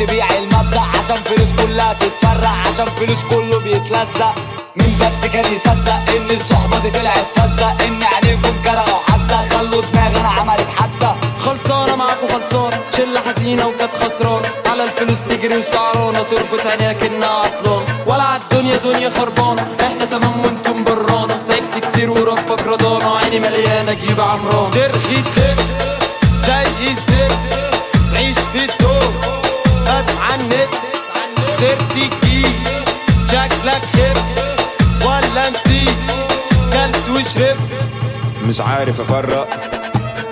تبيع المبدأ عشان فلوس كلها تتفرق عشان فلوس كله بيتلزق. مين بس كان يصدق ان الصحبة دي طلعت فاسدة؟ ان عينيكم كرهوا حاسة خلوا دماغنا عملت حادثة. خلصانة معاكوا خلصانة شلة حزينة وكانت خسرانة على الفلوس تجري وسعرانة تربط عينيك إنها عطلانة ولا عالدنيا دنيا خربانة. الجيل شكلك خب ولا نسيت؟ كلت وشربت. مش عارف افرق.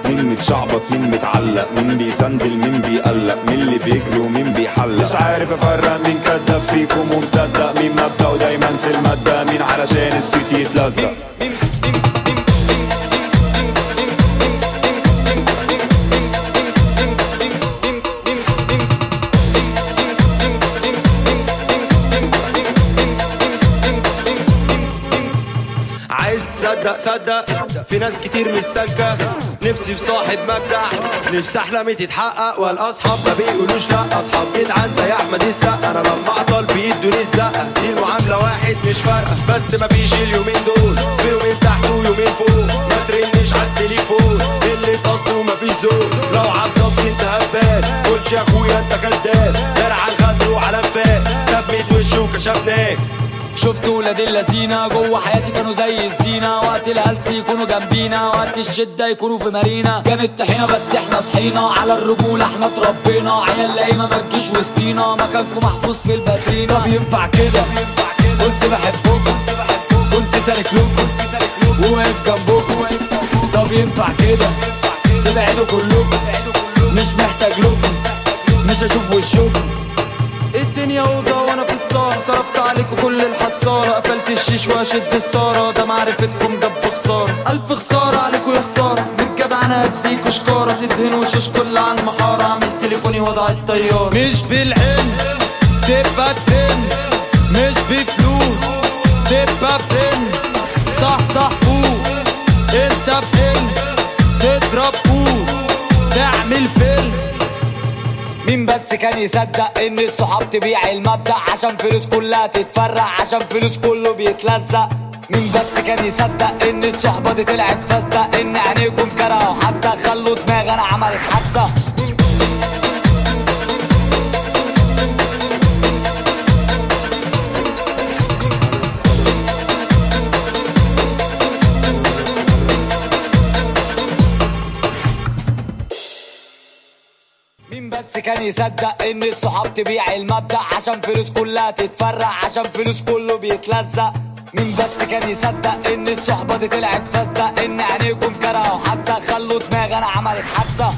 مين متشعبط مين متعلق؟ مين بيسندل مين بيقلق؟ مين اللي بيجري ومين بيحلق؟ مش عارف افرق. مين كداب فيكم ومصدق مين مبدأه دايما في المادة؟ مين علشان السيت يتلزق؟ عايز تصدق صدق. في ناس كتير مش سالكة نفسي في صاحب مبدع نفسي احلامي تتحقق والأصحاب ما بيقولوش لأ. أصحاب جدعان زي أحمد السقا. أنا لما اعطل بيدوني الزقة. دي المعاملة واحد مش فارقة. بس ما فيش اليومين دول. في يومين تحت ويومين فوق. ما ترنش على التليفون. اللي تصله ما فيش ذوق لو عصبت انت هبال. قلت يا أخويا انت كداب دار على الغدر وعلى انفاق تبت وشه وكشفناك شفت ولاد اللذينة جوه حياتي كانوا زي الزينة. وقت الهلس يكونوا جنبينا وقت الشدة يكونوا في مارينا. جامد طحينة بس إحنا صحينا. على الرجولة إحنا اتربينا. عيال لايمة ما تجيش وسطينا. مكانكم محفوظ في الباترينا. طب ينفع كده؟ كنت بحبكم. كنت سالك لكم وواقف جنبكم. طب ينفع كده؟ تبعدوا كلكم. مش محتاج لكم مش هشوف وشكم. الدنيا اوضه صرفت عليكم كل الحصاله قفلت الشيش واشد ستارة. ده معرفتكم جاب خساره ألف خسارة عليكم يا خسارة. بالجدع أنا هديكوا شكاره تدهنوا شيش كل على المحارة. اعمل تليفوني وضع الطيارة. مش بالعلم تبقى ترند مش بفلوس تبقى بتن صح صح فوق انت بفيلم تضرب بوز تعمل فيلم. مين بس كان يصدق إن الصحاب تبيع المبدأ؟ عشان فلوس كلها تتفرق عشان فلوس كله بيتلزق. مين بس كان يصدق إن الصحبة دي طلعت فاسدة؟ إن عينيكم كرهوا حاسة خلوا دماغنا عملت حادثة. مين بس كان يصدق إن الصحاب تبيع المبدأ؟ عشان فلوس كلها تتفرق عشان فلوس كله بيتلزق. مين بس كان يصدق إن الصحبة دي طلعت فاسدة؟ إن عينيكم كرهوا حاسة خلوا دماغنا عملت حادثة.